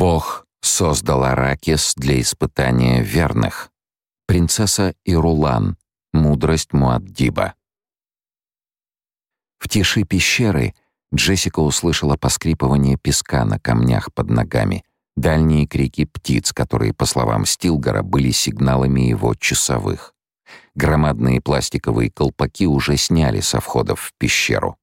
Бог создал Аракис для испытания верных. Принцесса Ирулан. Мудрость Муаддиба. В тиши пещеры Джессика услышала поскрипывание песка на камнях под ногами, дальние крики птиц, которые, по словам Стилгора, были сигналами его часовых. Громадные пластиковые колпаки уже сняли со входов в пещеру.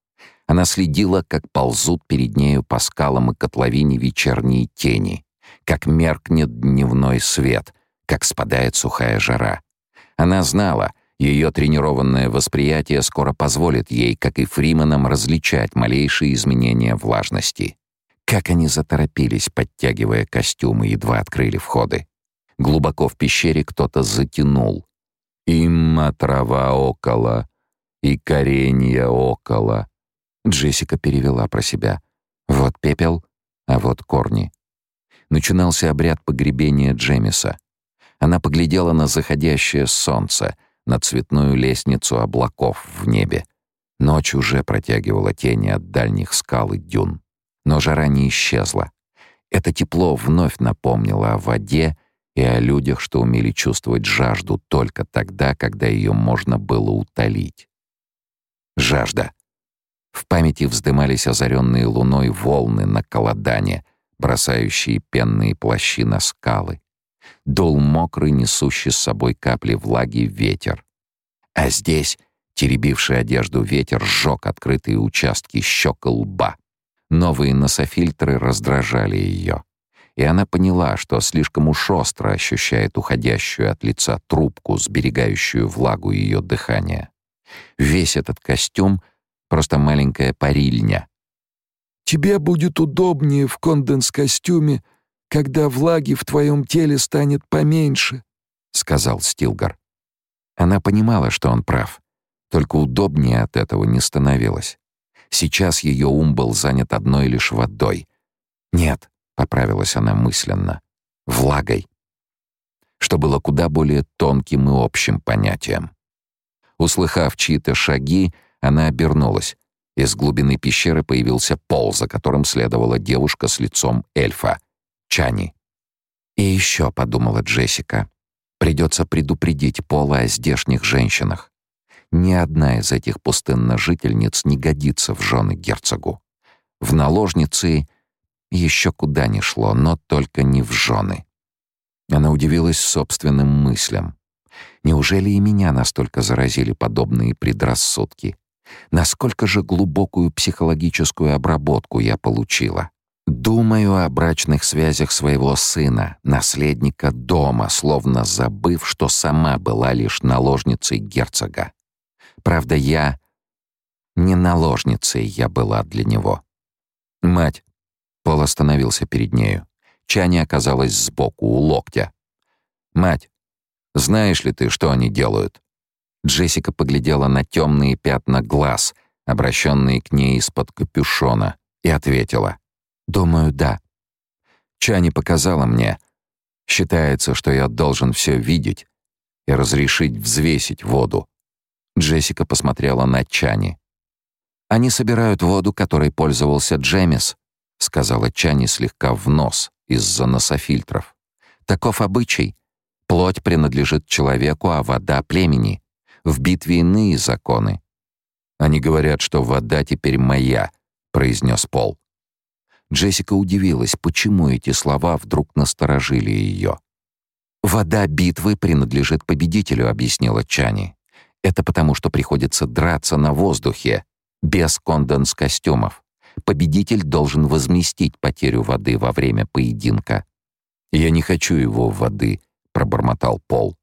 Она следила, как ползут перед нею по скалам и котловине вечерние тени, как меркнет дневной свет, как спадает сухая жара. Она знала, ее тренированное восприятие скоро позволит ей, как и Фриманам, различать малейшие изменения влажности. Как они заторопились, подтягивая костюмы, едва открыли входы. Глубоко в пещере кто-то затянул. «Имма трава около, и коренья около». Джессика перевела про себя. Вот пепел, а вот корни. Начинался обряд погребения Джемиса. Она поглядела на заходящее солнце, на цветную лестницу облаков в небе. Ночь уже протягивала тени от дальних скал и дюн. Но жара не исчезла. Это тепло вновь напомнило о воде и о людях, что умели чувствовать жажду только тогда, когда ее можно было утолить. Жажда. В памяти вздымались озаренные луной волны на колодане, бросающие пенные плащи на скалы. Дул мокрый, несущий с собой капли влаги ветер. А здесь, теребивший одежду ветер, сжег открытые участки щек и лба. Новые нософильтры раздражали ее. И она поняла, что слишком уж остро ощущает уходящую от лица трубку, сберегающую влагу ее дыхания. Весь этот костюм — Просто маленькая парильня. «Тебе будет удобнее в конденс-костюме, когда влаги в твоем теле станет поменьше», — сказал Стилгар. Она понимала, что он прав, только удобнее от этого не становилось. Сейчас ее ум был занят одной лишь водой. «Нет», — поправилась она мысленно, — «влагой» что было куда более тонким и общим понятием. Услыхав чьи-то шаги, она обернулась. Из глубины пещеры появился пол, за которым следовала девушка с лицом эльфа. Чани. «И еще», — подумала Джессика, — «придется предупредить Пола о здешних женщинах. Ни одна из этих пустынножительниц не годится в жены герцогу. В наложницы еще куда ни шло, но только не в жены». Она удивилась собственным мыслям. Неужели и меня настолько заразили подобные предрассудки? Насколько же глубокую психологическую обработку я получила? Думаю о брачных связях своего сына, наследника дома, словно забыв, что сама была лишь наложницей герцога. Правда, я... Не наложницей я была для него. «Мать!» Пол остановился перед нею. Чани оказалась сбоку, у локтя. «Мать, знаешь ли ты, что они делают?» Джессика поглядела на темные пятна глаз, обращенные к ней из-под капюшона, и ответила. «Думаю, да». Чани показала мне. Считается, что я должен все видеть и разрешить взвесить воду. Джессика посмотрела на Чани. «Они собирают воду, которой пользовался Джемис», — сказала Чани слегка в нос из-за нософильтров. «Таков обычай. Плоть принадлежит человеку, а вода — племени. В битве иные законы. Они говорят, что вода теперь моя, произнес Пол. Джессика удивилась, почему эти слова вдруг насторожили ее. «Вода битвы принадлежит победителю», — объяснила Чани. «Это потому, что приходится драться на воздухе, без конденс-костюмов. Победитель должен возместить потерю воды во время поединка». «Я не хочу его воды», — пробормотал Пол.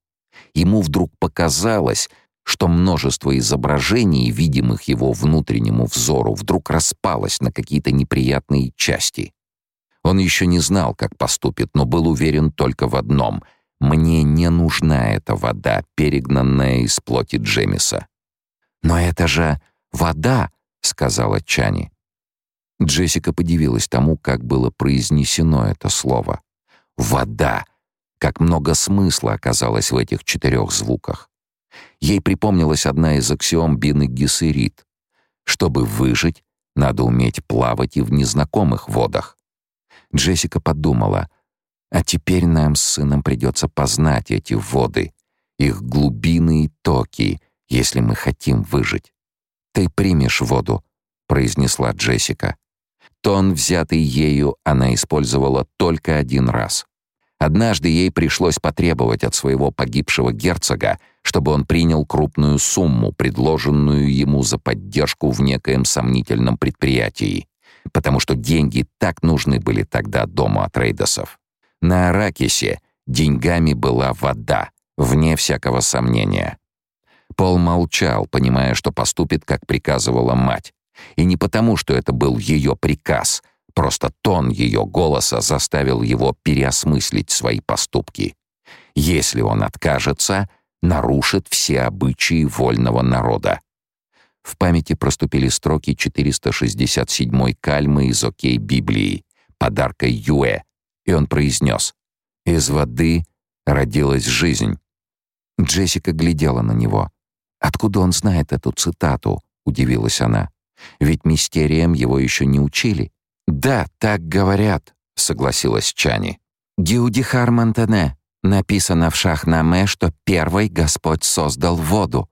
Ему вдруг показалось, что множество изображений, видимых его внутреннему взору, вдруг распалось на какие-то неприятные части. Он еще не знал, как поступит, но был уверен только в одном — мне не нужна эта вода, перегнанная из плоти Джемиса. «Но это же вода!» — сказала Чани. Джессика подивилась тому, как было произнесено это слово. «Вода!» Как много смысла оказалось в этих четырех звуках. Ей припомнилась одна из аксиом Бины Гессерит. Чтобы выжить, надо уметь плавать и в незнакомых водах. Джессика подумала, а теперь нам с сыном придется познать эти воды, их глубины и токи, если мы хотим выжить. «Ты примешь воду», — произнесла Джессика. Тон, взятый ею, она использовала только один раз. Однажды ей пришлось потребовать от своего погибшего герцога, чтобы он принял крупную сумму, предложенную ему за поддержку в некоем сомнительном предприятии, потому что деньги так нужны были тогда дому Атрейдесов. На Аракисе деньгами была вода, вне всякого сомнения. Пол молчал, понимая, что поступит, как приказывала мать. И не потому, что это был ее приказ, просто тон ее голоса заставил его переосмыслить свои поступки. Если он откажется, нарушит все обычаи вольного народа. В памяти проступили строки 467-й кальмы из Окей Библии, подарка Юэ, и он произнес «Из воды родилась жизнь». Джессика глядела на него. Откуда он знает эту цитату? удивилась она. Ведь мистериям его еще не учили. Да, так говорят, согласилась Чани. Геудихар Монтане написано в Шахнаме, что первый Господь создал воду.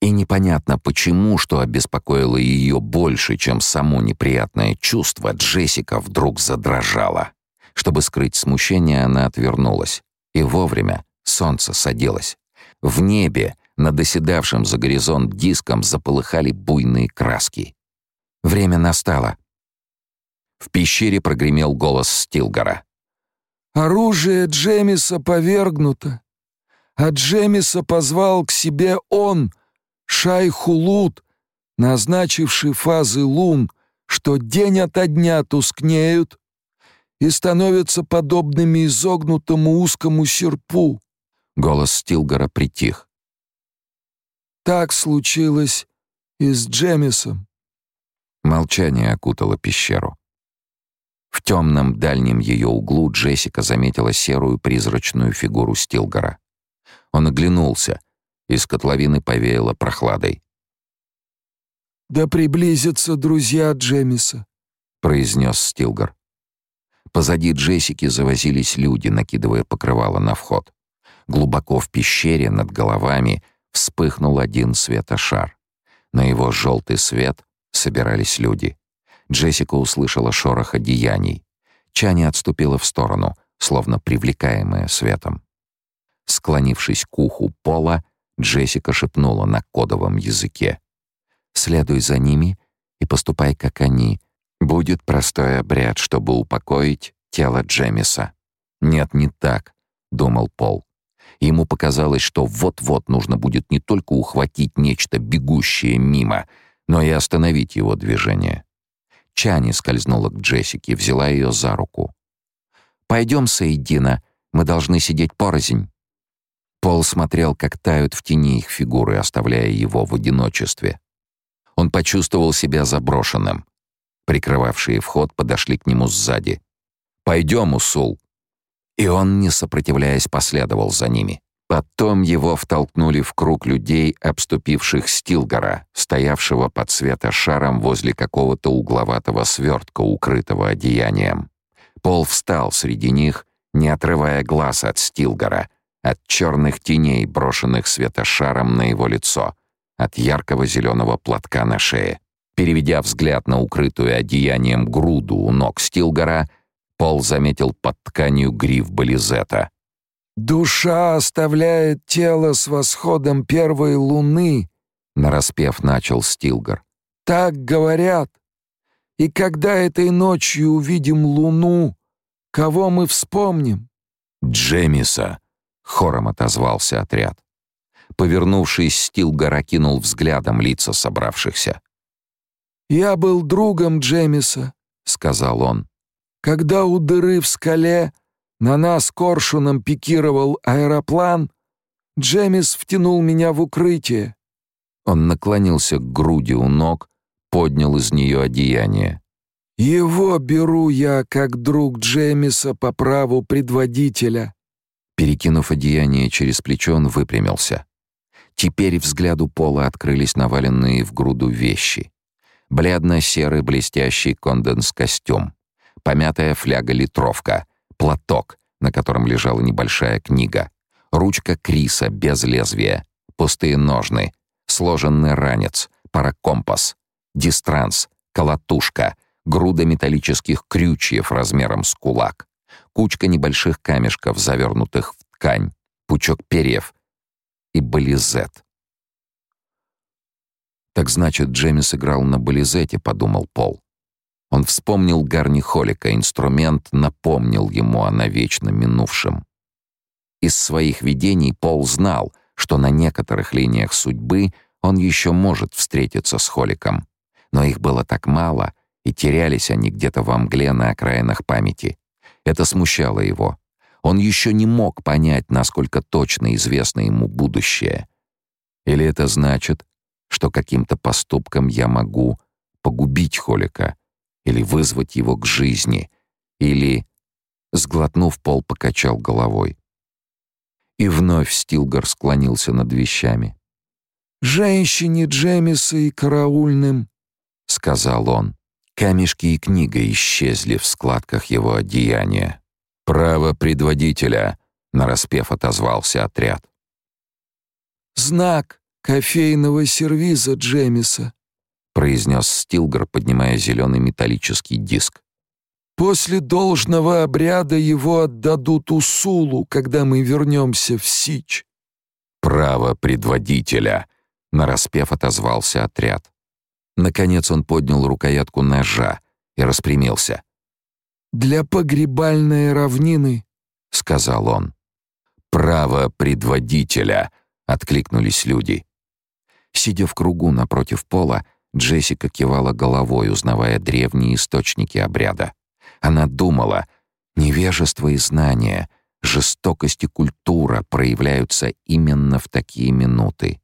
И непонятно почему, что обеспокоило ее больше, чем само неприятное чувство, Джессика вдруг задрожала. Чтобы скрыть смущение, она отвернулась. И вовремя солнце садилось. В небе над оседавшим за горизонт диском заполыхали буйные краски. Время настало. В пещере прогремел голос Стилгора. «Оружие Джемиса повергнуто, а Джемиса позвал к себе он, Шайхулут, назначивший фазы лун, что день ото дня тускнеют и становятся подобными изогнутому узкому серпу». Голос Стилгора притих. Так случилось и с Джемисом. Молчание окутало пещеру. В темном дальнем ее углу Джессика заметила серую призрачную фигуру Стилгора. Он оглянулся, из котловины повеяло прохладой. «Да приблизятся друзья Джемиса», — произнес Стилгор. Позади Джессики завозились люди, накидывая покрывало на вход. Глубоко в пещере над головами — вспыхнул один светошар. На его желтый свет собирались люди. Джессика услышала шорох одеяний. Чани отступила в сторону, словно привлекаемая светом. Склонившись к уху пола, Джессика шепнула на кодовом языке. «Следуй за ними и поступай, как они. Будет простой обряд, чтобы упокоить тело Джемиса». «Нет, не так», — думал Пол. Ему показалось, что вот-вот нужно будет не только ухватить нечто бегущее мимо, но и остановить его движение. Чани скользнула к Джессике, взяла ее за руку. «Пойдем, Саидина, мы должны сидеть порознь». Пол смотрел, как тают в тени их фигуры, оставляя его в одиночестве. Он почувствовал себя заброшенным. Прикрывавшие вход подошли к нему сзади. «Пойдем, Усул», и он, не сопротивляясь, последовал за ними. Потом его втолкнули в круг людей, обступивших Стилгора, стоявшего под светошаром возле какого-то угловатого свертка, укрытого одеянием. Пол встал среди них, не отрывая глаз от Стилгора, от черных теней, брошенных светошаром на его лицо, от яркого зеленого платка на шее. Переведя взгляд на укрытую одеянием груду у ног Стилгора, Пол заметил под тканью гриф Болизета. «Душа оставляет тело с восходом первой луны», — нараспев начал Стилгар. «Так говорят. И когда этой ночью увидим луну, кого мы вспомним?» «Джемиса», — хором отозвался отряд. Повернувшись, Стилгар окинул взглядом лица собравшихся. «Я был другом Джемиса», — сказал он. Когда у дыры в скале на нас коршуном пикировал аэроплан, Джемис втянул меня в укрытие. Он наклонился к груди у ног, поднял из нее одеяние. «Его беру я, как друг Джемиса, по праву предводителя». Перекинув одеяние через плечо, он выпрямился. Теперь взгляду Пола открылись наваленные в груду вещи. Бледно-серый блестящий конденс-костюм, помятая фляга-литровка, платок, на котором лежала небольшая книга, ручка Криса без лезвия, пустые ножны, сложенный ранец, паракомпас, дистранс, колотушка, груда металлических крючьев размером с кулак, кучка небольших камешков, завернутых в ткань, пучок перьев и бализет. «Так значит, Джеймис играл на бализете», — подумал Пол. Он вспомнил Гарни Холика, инструмент напомнил ему о навечно минувшем. Из своих видений Пол знал, что на некоторых линиях судьбы он еще может встретиться с Холиком. Но их было так мало, и терялись они где-то во мгле на окраинах памяти. Это смущало его. Он еще не мог понять, насколько точно известно ему будущее. Или это значит, что каким-то поступком я могу погубить Холика или вызвать его к жизни, или... Сглотнув, Пол покачал головой. И вновь Стилгар склонился над вещами. «Женщине Джемиса и караульным», — сказал он. Камешки и книга исчезли в складках его одеяния. «Право предводителя», — нараспев отозвался отряд. «Знак кофейного сервиза Джемиса», — произнес Стилгар, поднимая зеленый металлический диск. «После должного обряда его отдадут Усулу, когда мы вернемся в Сич». «Право предводителя», — нараспев отозвался отряд. Наконец он поднял рукоятку ножа и распрямился. «Для погребальной равнины», — сказал он. «Право предводителя», — откликнулись люди. Сидя в кругу напротив пола, Джессика кивала головой, узнавая древние источники обряда. Она думала, невежество и знания, жестокость и культура проявляются именно в такие минуты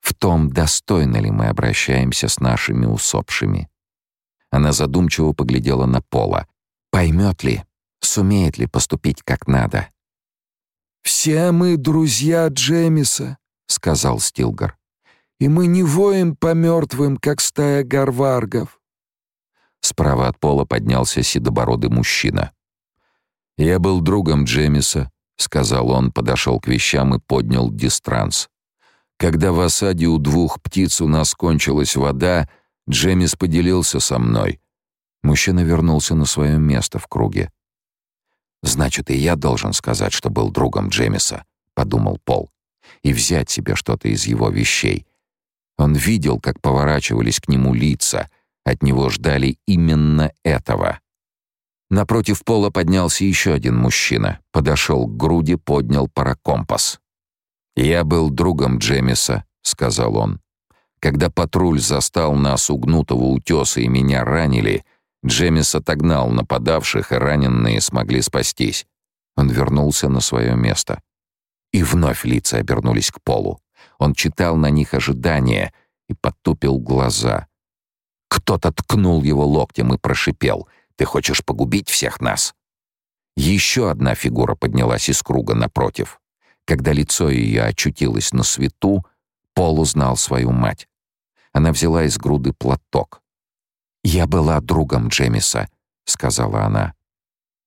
в том, достойно ли мы обращаемся с нашими усопшими. Она задумчиво поглядела на Пола. Поймет ли, сумеет ли поступить как надо? «Все мы друзья Джемиса», — сказал Стилгар. «И мы не воем по мертвым, как стая гарваргов». Справа от Пола поднялся седобородый мужчина. «Я был другом Джемиса», — сказал он, подошел к вещам и поднял дистранс. Когда в осаде у двух птиц у нас кончилась вода, Джемис поделился со мной. Мужчина вернулся на свое место в круге. «Значит, и я должен сказать, что был другом Джемиса», — подумал Пол, «и взять себе что-то из его вещей». Он видел, как поворачивались к нему лица, от него ждали именно этого. Напротив Пола поднялся еще один мужчина, подошел к груди, поднял паракомпас. «Я был другом Джемиса», — сказал он. «Когда патруль застал нас у гнутого утеса и меня ранили, Джемис отогнал нападавших, и раненые смогли спастись. Он вернулся на свое место. И вновь лица обернулись к полу. Он читал на них ожидания и потупил глаза. Кто-то ткнул его локтем и прошипел «Ты хочешь погубить всех нас?» Еще одна фигура поднялась из круга напротив. Когда лицо ее очутилось на свету, Пол узнал свою мать. Она взяла из груды платок. «Я была другом Джемиса», — сказала она.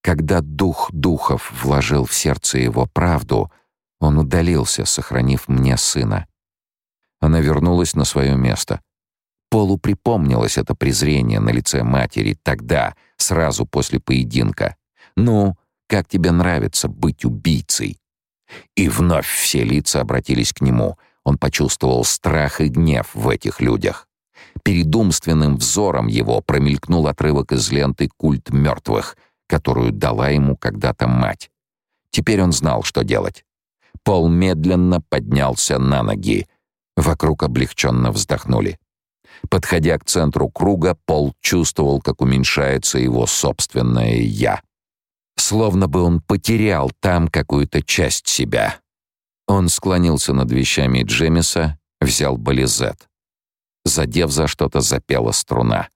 Когда дух духов вложил в сердце его правду, он удалился, сохранив мне сына. Она вернулась на свое место. Полу припомнилось это презрение на лице матери тогда, сразу после поединка. «Ну, как тебе нравится быть убийцей?» И вновь все лица обратились к нему. Он почувствовал страх и гнев в этих людях. Перед умственным взором его промелькнул отрывок из ленты «Культ мертвых», которую дала ему когда-то мать. Теперь он знал, что делать. Пол медленно поднялся на ноги. Вокруг облегченно вздохнули. Подходя к центру круга, Пол чувствовал, как уменьшается его собственное «я» словно бы он потерял там какую-то часть себя. Он склонился над вещами Джемиса, взял бализет. Задев за что-то, запела струна.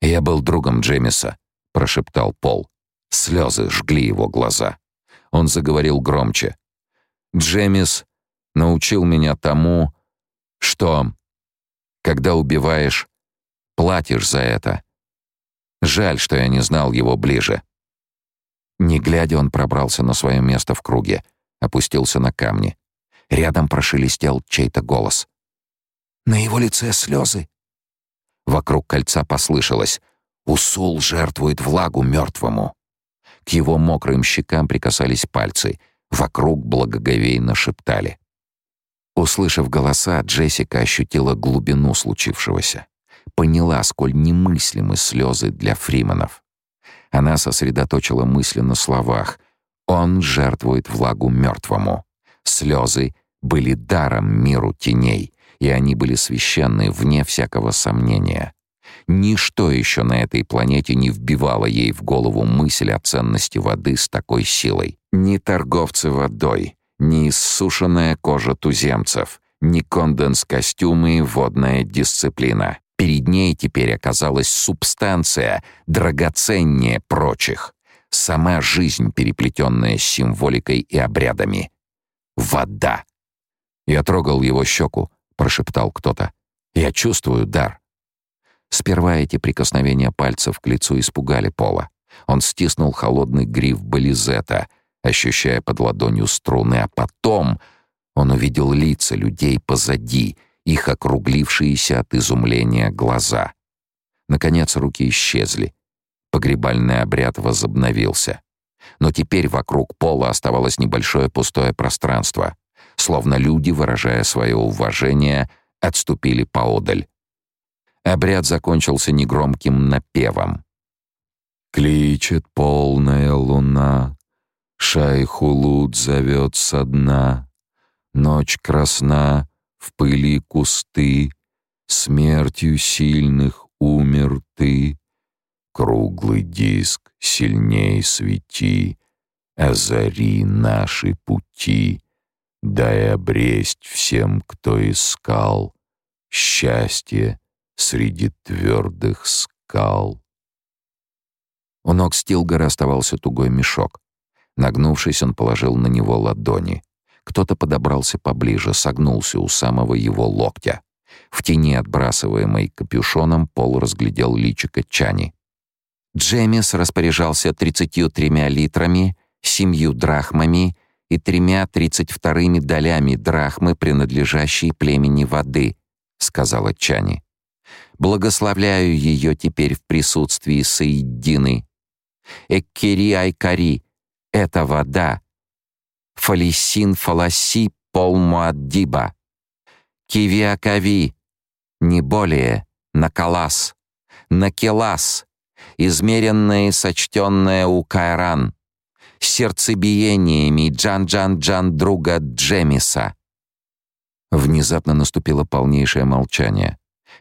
«Я был другом Джемиса», — прошептал Пол. Слезы жгли его глаза. Он заговорил громче. «Джемис научил меня тому, что, когда убиваешь, платишь за это. Жаль, что я не знал его ближе. Не глядя, он пробрался на свое место в круге, опустился на камни. Рядом прошелестел чей-то голос. «На его лице слезы». Вокруг кольца послышалось. «Усул жертвует влагу мертвому». К его мокрым щекам прикасались пальцы. Вокруг благоговейно шептали. Услышав голоса, Джессика ощутила глубину случившегося. Поняла, сколь немыслимы слезы для Фриманов. Она сосредоточила мысли на словах. «Он жертвует влагу мертвому». Слезы были даром миру теней, и они были священны вне всякого сомнения. Ничто еще на этой планете не вбивало ей в голову мысль о ценности воды с такой силой. Ни торговцы водой, ни иссушенная кожа туземцев, ни конденс-костюмы и водная дисциплина. Перед ней теперь оказалась субстанция, драгоценнее прочих. Сама жизнь, переплетенная с символикой и обрядами. Вода. Я трогал его щеку, прошептал кто-то. Я чувствую дар. Сперва эти прикосновения пальцев к лицу испугали Пола. Он стиснул холодный гриф бализета, ощущая под ладонью струны, а потом он увидел лица людей позади, их округлившиеся от изумления глаза. Наконец руки исчезли. Погребальный обряд возобновился. Но теперь вокруг пола оставалось небольшое пустое пространство, словно люди, выражая свое уважение, отступили поодаль. Обряд закончился негромким напевом. «Кличет полная луна, Шайхулут зовет со дна, Ночь красна, в пыли кусты, Смертью сильных умер ты. Круглый диск сильней свети, Озари наши пути, Дай обресть всем, кто искал Счастье среди твердых скал. У ног Стилгора оставался тугой мешок. Нагнувшись, он положил на него ладони. Кто-то подобрался поближе, согнулся у самого его локтя. В тени, отбрасываемой капюшоном, Пол разглядел личико Чани. Джемис распоряжался тридцатью тремя литрами, семью драхмами и тремя тридцать вторыми долями драхмы, принадлежащей племени воды, — сказала Чани. Благословляю ее теперь в присутствии Саиддины. Эккери Айкари — это вода. Фалисин Фаласи Полмуаддиба. Кивиакави — не более, Накалас. Накелас — измеренное и сочтенное у Кайран. Сердцебиениями Джан-Джан-Джан друга Джемиса. Внезапно наступило полнейшее молчание.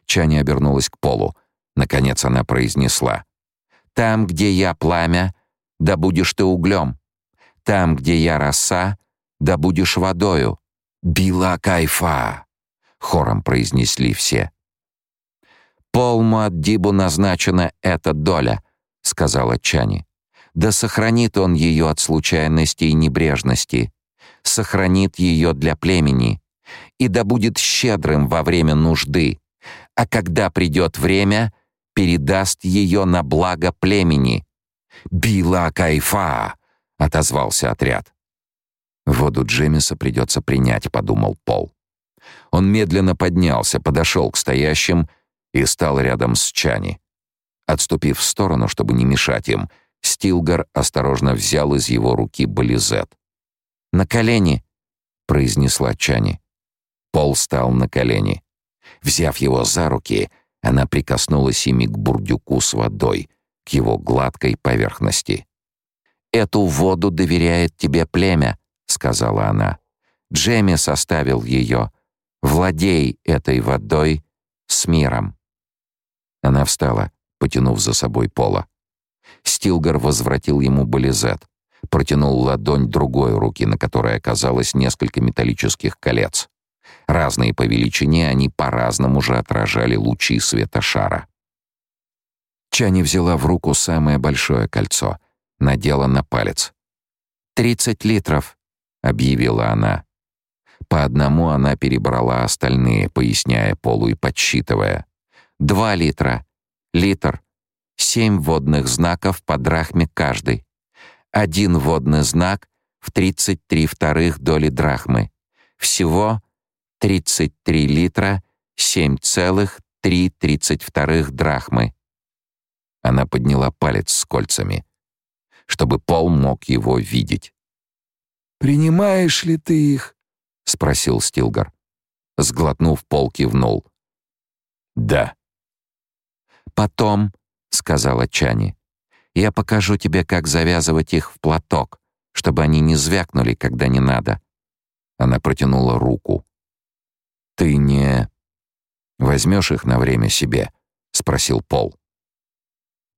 Чани обернулась к полу. Наконец она произнесла. «Там, где я пламя, да будешь ты углем. Там, где я роса, да будешь водою. Била кайфа!» Хором произнесли все. «Полму от Дибу назначена эта доля», — сказала Чани. «Да сохранит он ее от случайности и небрежности, сохранит ее для племени, и да будет щедрым во время нужды, а когда придет время, передаст ее на благо племени. «Била кайфа!» — отозвался отряд. «Воду Джемиса придется принять», — подумал Пол. Он медленно поднялся, подошел к стоящим и стал рядом с Чани. Отступив в сторону, чтобы не мешать им, Стилгар осторожно взял из его руки бализет. «На колени!» — произнесла Чани. Пол стал на колени. Взяв его за руки, она прикоснулась ими к бурдюку с водой, к его гладкой поверхности. «Эту воду доверяет тебе племя», — сказала она. «Джемми составил ее. Владей этой водой с миром». Она встала, потянув за собой пола. Стилгар возвратил ему бализет, протянул ладонь другой руки, на которой оказалось несколько металлических колец. Разные по величине, они по-разному же отражали лучи света шара. Чани взяла в руку самое большое кольцо, надела на палец. «Тридцать литров», — объявила она. По одному она перебрала остальные, поясняя Полу и подсчитывая. «Два литра. Литр. семь водных знаков по драхме каждый. Один водный знак в 33 вторых доли драхмы. Всего 33 литра 7,332 драхмы. Она подняла палец с кольцами, чтобы Пол мог его видеть. «Принимаешь ли ты их?» — спросил Стилгар. Сглотнув, Пол кивнул. «Да». «Потом», — сказала Чани, — «я покажу тебе, как завязывать их в платок, чтобы они не звякнули, когда не надо». Она протянула руку. «Ты не...» «Возьмешь их на время себе?» — спросил Пол.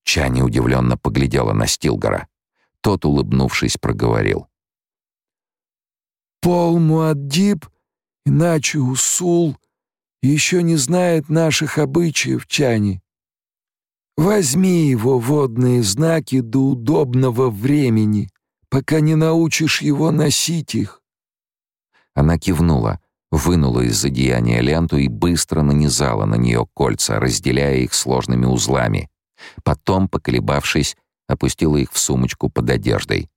Чани удивленно поглядела на Стилгора. Тот, улыбнувшись, проговорил. «Пол Муаддиб, иначе Усул, еще не знает наших обычаев, Чани. Возьми его водные знаки до удобного времени, пока не научишь его носить их». Она кивнула, вынула из одеяния ленту и быстро нанизала на нее кольца, разделяя их сложными узлами. Потом, поколебавшись, опустила их в сумочку под одеждой.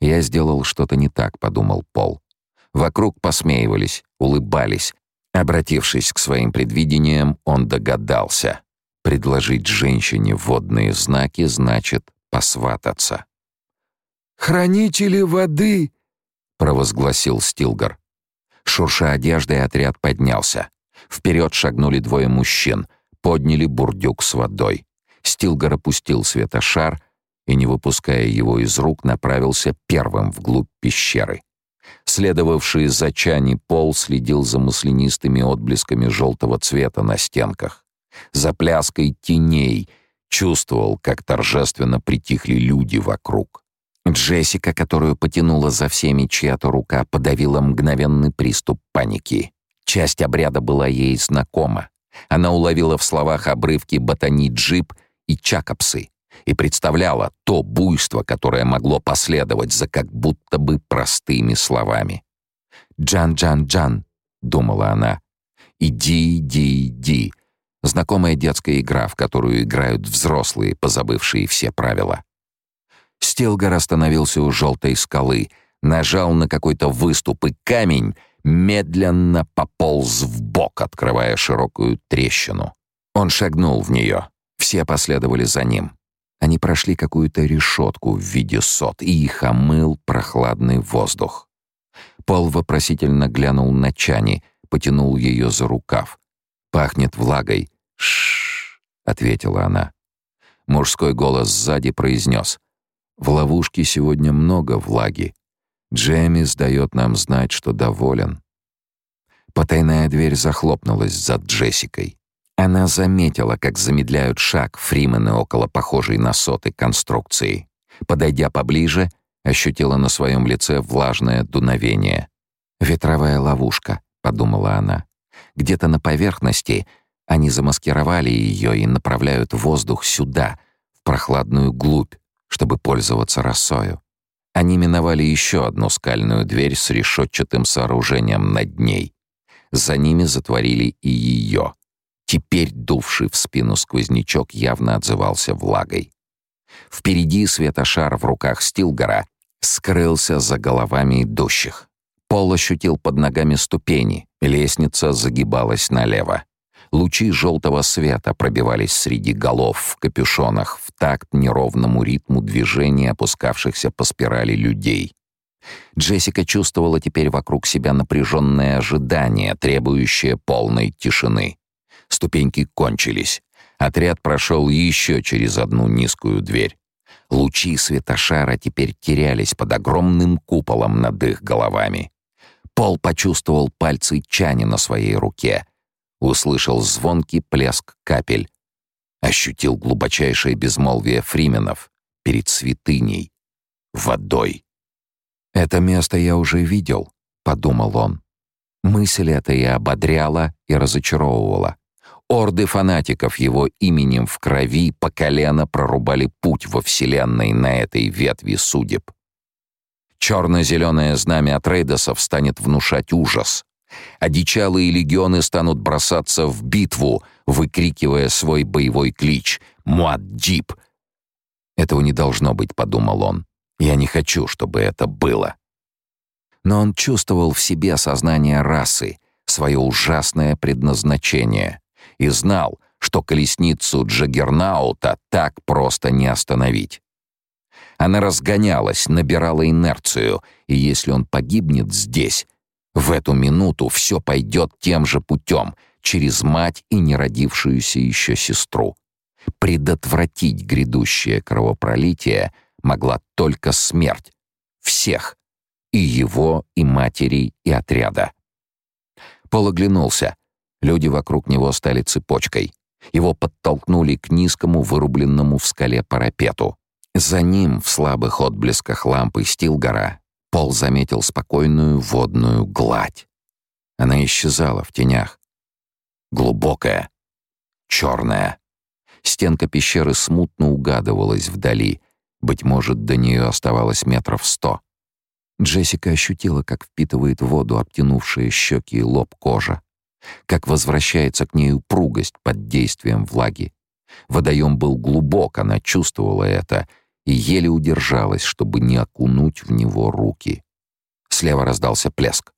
«Я сделал что-то не так», — подумал Пол. Вокруг посмеивались, улыбались. Обратившись к своим предвидениям, он догадался. Предложить женщине водные знаки значит посвататься. «Хранители воды!» — провозгласил Стилгар. Шурша одеждой, отряд поднялся. Вперед шагнули двое мужчин, подняли бурдюк с водой. Стилгар опустил светошар и, не выпуская его из рук, направился первым вглубь пещеры. Следовавший за Чани пол следил за маслянистыми отблесками желтого цвета на стенках, за пляской теней, чувствовал, как торжественно притихли люди вокруг. Джессика, которую потянула за всеми чья-то рука, подавила мгновенный приступ паники. Часть обряда была ей знакома. Она уловила в словах обрывки ботани-джип и чакапсы и представляла то буйство, которое могло последовать за как будто бы простыми словами. «Джан-джан-джан», — думала она, «иди, иди, иди», знакомая детская игра, в которую играют взрослые, позабывшие все правила. Стелгар остановился у желтой скалы, нажал на какой-то выступ, и камень медленно пополз в бок, открывая широкую трещину. Он шагнул в нее. Все последовали за ним. Они прошли какую-то решетку в виде сот, и их омыл прохладный воздух. Пол вопросительно глянул на Чани, потянул ее за рукав. «Пахнет влагой». «Ш-ш-ш», ответила она. Мужской голос сзади произнес. «В ловушке сегодня много влаги. Джемис дает нам знать, что доволен». Потайная дверь захлопнулась за Джессикой. Она заметила, как замедляют шаг фримены около похожей на соты конструкции. Подойдя поближе, ощутила на своем лице влажное дуновение. «Ветровая ловушка», — подумала она. «Где-то на поверхности они замаскировали ее и направляют воздух сюда, в прохладную глубь, чтобы пользоваться росою». Они миновали еще одну скальную дверь с решетчатым сооружением над ней. За ними затворили и ее. Теперь дувший в спину сквознячок явно отзывался влагой. Впереди светошар в руках Стилгора скрылся за головами идущих. Пол ощутил под ногами ступени, лестница загибалась налево. Лучи желтого света пробивались среди голов в капюшонах в такт неровному ритму движения опускавшихся по спирали людей. Джессика чувствовала теперь вокруг себя напряженное ожидание, требующее полной тишины. Ступеньки кончились. Отряд прошел еще через одну низкую дверь. Лучи светошара теперь терялись под огромным куполом над их головами. Пол почувствовал пальцы Чани на своей руке. Услышал звонкий плеск капель. Ощутил глубочайшее безмолвие фрименов перед святыней, водой. «Это место я уже видел», — подумал он. Мысль эта и ободряла, и разочаровывала. Орды фанатиков его именем в крови по колено прорубали путь во Вселенной на этой ветви судеб. Черно-зеленое знамя Атрейдосов станет внушать ужас. Одичалые легионы станут бросаться в битву, выкрикивая свой боевой клич «Муаддиб!». «Этого не должно быть», — подумал он. «Я не хочу, чтобы это было». Но он чувствовал в себе сознание расы, свое ужасное предназначение, и знал, что колесницу Джаггернаута так просто не остановить. Она разгонялась, набирала инерцию, и если он погибнет здесь, в эту минуту все пойдет тем же путем, через мать и неродившуюся еще сестру. Предотвратить грядущее кровопролитие могла только смерть. Всех. И его, и матери, и отряда. Пол оглянулся. Люди вокруг него стали цепочкой. Его подтолкнули к низкому, вырубленному в скале парапету. За ним, в слабых отблесках лампы Стилгора, Пол заметил спокойную водную гладь. Она исчезала в тенях. Глубокая, черная. Стенка пещеры смутно угадывалась вдали. Быть может, до нее оставалось метров сто. Джессика ощутила, как впитывает воду обтянувшие щеки и лоб кожа, как возвращается к ней упругость под действием влаги. Водоем был глубок, она чувствовала это и еле удержалась, чтобы не окунуть в него руки. Слева раздался плеск.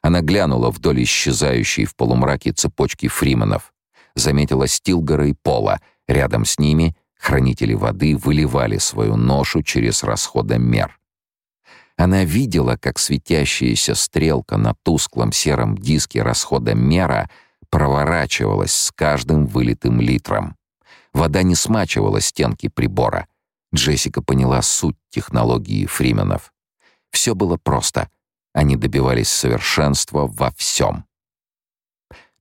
Она глянула вдоль исчезающей в полумраке цепочки фриманов. Заметила Стилгора и Пола. Рядом с ними хранители воды выливали свою ношу через расходомер. Она видела, как светящаяся стрелка на тусклом сером диске расходомера проворачивалась с каждым вылитым литром. Вода не смачивала стенки прибора — Джессика поняла суть технологии Фрименов. Все было просто. Они добивались совершенства во всем.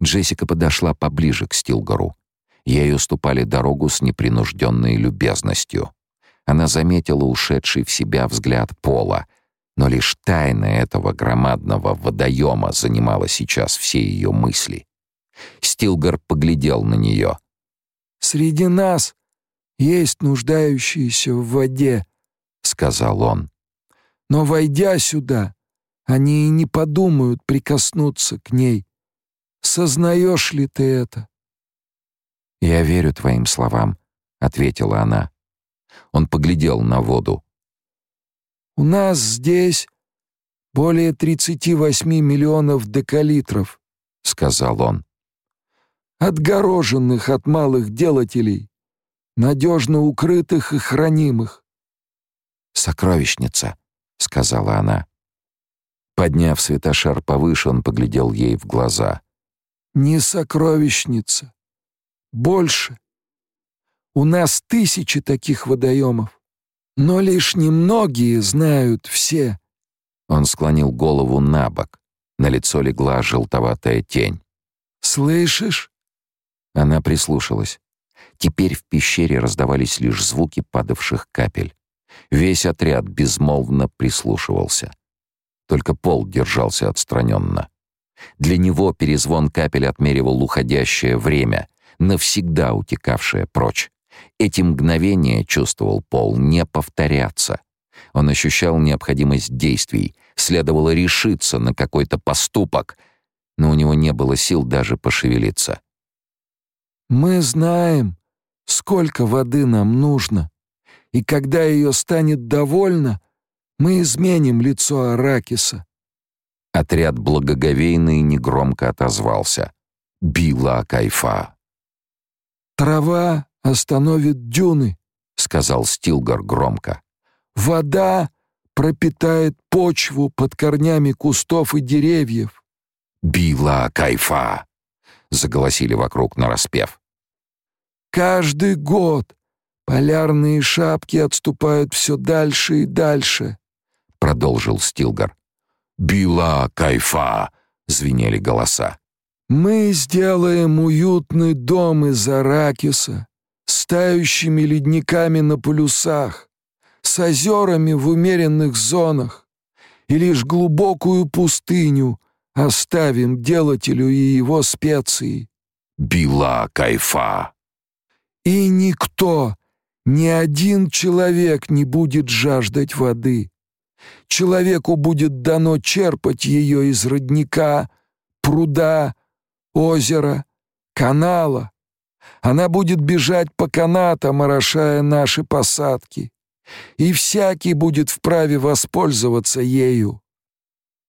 Джессика подошла поближе к Стилгору. Ей уступали дорогу с непринужденной любезностью. Она заметила ушедший в себя взгляд Пола, но лишь тайна этого громадного водоема занимала сейчас все ее мысли. Стилгар поглядел на нее. «Среди нас есть нуждающиеся в воде», — сказал он. «Но, войдя сюда, они и не подумают прикоснуться к ней. Сознаешь ли ты это?» «Я верю твоим словам», — ответила она. Он поглядел на воду. «У нас здесь более 38 миллионов декалитров», — сказал он. «Отгороженных от малых делателей, надежно укрытых и хранимых. «Сокровищница», — сказала она. Подняв светошар повыше, он поглядел ей в глаза. «Не сокровищница. Больше. У нас тысячи таких водоемов, но лишь немногие знают все». Он склонил голову на бок. На лицо легла желтоватая тень. «Слышишь?» Она прислушалась. Теперь в пещере раздавались лишь звуки падавших капель. Весь отряд безмолвно прислушивался. Только Пол держался отстраненно. Для него перезвон капель отмеривал уходящее время, навсегда утекавшее прочь. Эти мгновения, чувствовал Пол, не повторятся. Он ощущал необходимость действий, следовало решиться на какой-то поступок, но у него не было сил даже пошевелиться. «Мы знаем», сколько воды нам нужно, и когда ее станет довольно, мы изменим лицо Аракиса». Отряд благоговейно и негромко отозвался. «Била Кайфа». «Трава остановит дюны», — сказал Стилгар громко. «Вода пропитает почву под корнями кустов и деревьев». «Била Кайфа», — заголосили вокруг нараспев. Каждый год полярные шапки отступают все дальше и дальше, продолжил Стилгар. Била кайфа, звенели голоса. Мы сделаем уютный дом из аракиса, с тающими ледниками на полюсах, с озерами в умеренных зонах, и лишь глубокую пустыню оставим делателю и его специи. Била кайфа. И никто, ни один человек не будет жаждать воды. Человеку будет дано черпать ее из родника пруда, озера, канала. Она будет бежать по канатам, орошая наши посадки, и всякий будет вправе воспользоваться ею.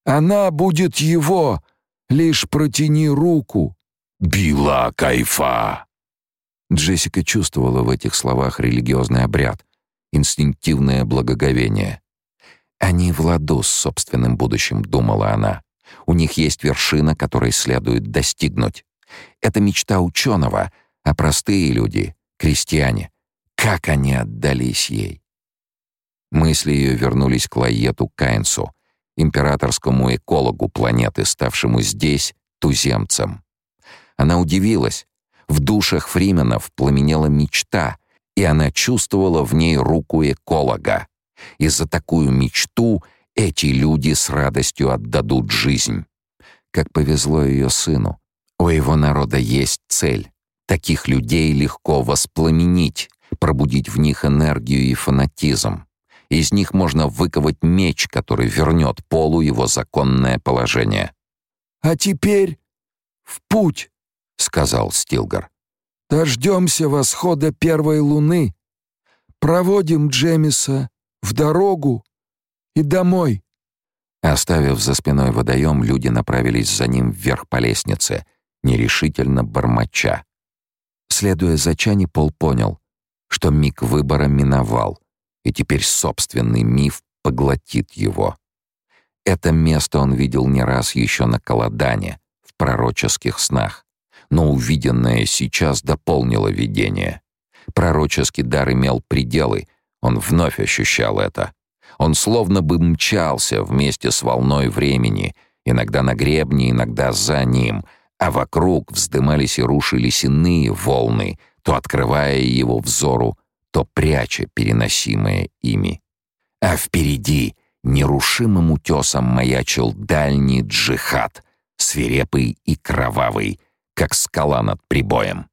Она будет его, лишь протяни руку. Била кайфа. Джессика чувствовала в этих словах религиозный обряд, инстинктивное благоговение. Они в ладу с собственным будущим, думала она. У них есть вершина, которой следует достигнуть. Это мечта ученого, а простые люди, крестьяне, как они отдались ей. Мысли ее вернулись к Лайету Кайнсу, императорскому экологу планеты, ставшему здесь туземцем. Она удивилась. В душах фрименов пламенела мечта, и она чувствовала в ней руку эколога. И за такую мечту эти люди с радостью отдадут жизнь. Как повезло ее сыну. У его народа есть цель. Таких людей легко воспламенить, пробудить в них энергию и фанатизм. Из них можно выковать меч, который вернет Полу его законное положение. «А теперь в путь», — сказал Стилгар. «Дождемся восхода первой луны. Проводим Джемиса в дорогу и домой». Оставив за спиной водоем, люди направились за ним вверх по лестнице, нерешительно бормоча. Следуя за Чани, Пол понял, что миг выбора миновал, и теперь собственный миф поглотит его. Это место он видел не раз еще на Каладане, в пророческих снах, но увиденное сейчас дополнило видение. Пророческий дар имел пределы, он вновь ощущал это. Он словно бы мчался вместе с волной времени, иногда на гребне, иногда за ним — а вокруг вздымались и рушились иные волны, то открывая его взору, то пряча переносимое ими. А впереди нерушимым утесом маячил дальний джихад, свирепый и кровавый, как скала над прибоем.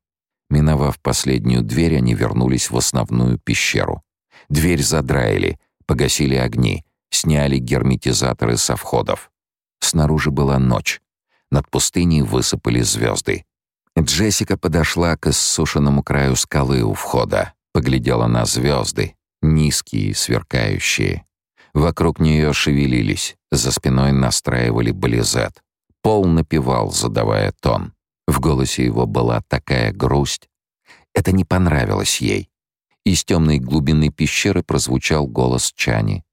Миновав последнюю дверь, они вернулись в основную пещеру. Дверь задраили, погасили огни, сняли герметизаторы со входов. Снаружи была ночь. Над пустыней высыпали звезды. Джессика подошла к иссушенному краю скалы у входа, поглядела на звезды, низкие, сверкающие. Вокруг нее шевелились, за спиной настраивали бализет. Пол напевал, задавая тон. В голосе его была такая грусть. Это не понравилось ей. Из темной глубины пещеры прозвучал голос Чани.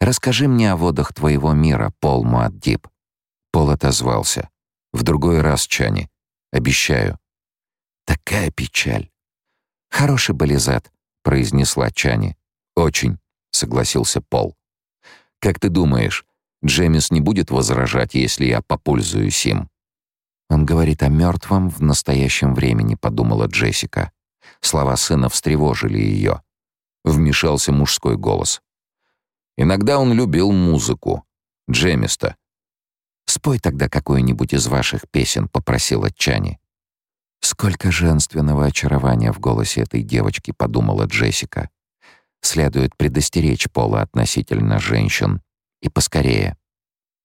«Расскажи мне о водах твоего мира, Пол Муаддиб. Пол отозвался. «В другой раз, Чани. Обещаю». «Такая печаль». «Хороший бализат», — произнесла Чани. «Очень», — согласился Пол. «Как ты думаешь, Джемис не будет возражать, если я попользуюсь им?» «Он говорит о мертвом в настоящем времени», — подумала Джессика. Слова сына встревожили ее. Вмешался мужской голос. «Иногда он любил музыку. Джемиста. «Спой тогда какую-нибудь из ваших песен», — попросила Чани. «Сколько женственного очарования в голосе этой девочки», — подумала Джессика. «Следует предостеречь Пола относительно женщин. И поскорее».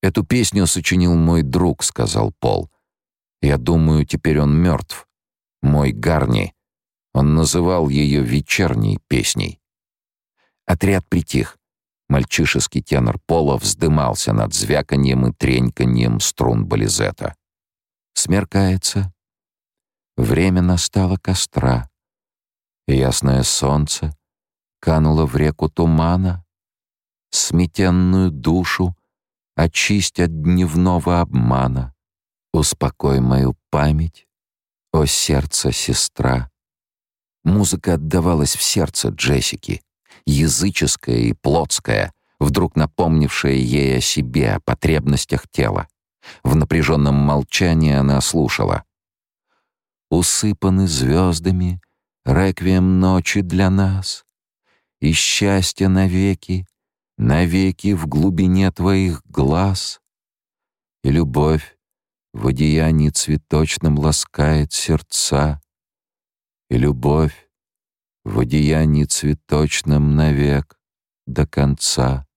«Эту песню сочинил мой друг», — сказал Пол. «Я думаю, теперь он мертв. Мой Гарни. Он называл ее вечерней песней». Отряд притих. Мальчишеский тенор Пола вздымался над звяканьем и треньканьем струн бализета. Смеркается. Время настало костра. Ясное солнце кануло в реку тумана. Сметенную душу очисть от дневного обмана. Успокой мою память, о сердце сестра. Музыка отдавалась в сердце Джессики языческое и плотское, вдруг напомнившее ей о себе, о потребностях тела. В напряженном молчании она слушала. «Усыпаны звездами, реквием ночи для нас, и счастье навеки, навеки в глубине твоих глаз, и любовь в одеянии цветочном ласкает сердца, и любовь в одеянии цветочном навек до конца.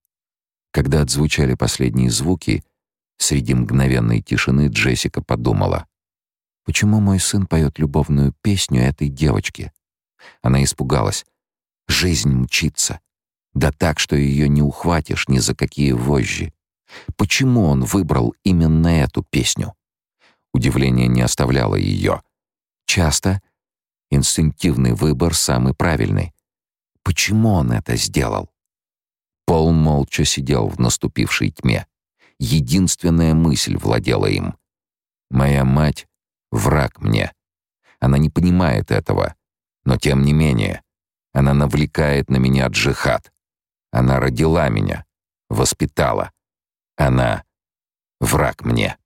Когда отзвучали последние звуки, Среди мгновенной тишины Джессика подумала. «Почему мой сын поет любовную песню этой девочке?» Она испугалась. «Жизнь мчится. Да так, что ее не ухватишь ни за какие вожжи. Почему он выбрал именно эту песню?» Удивление не оставляло ее. Часто инстинктивный выбор самый правильный. Почему он это сделал? Пол молча сидел в наступившей тьме. Единственная мысль владела им. «Моя мать — враг мне. Она не понимает этого, но тем не менее, она навлекает на меня джихад. Она родила меня, воспитала. Она — враг мне».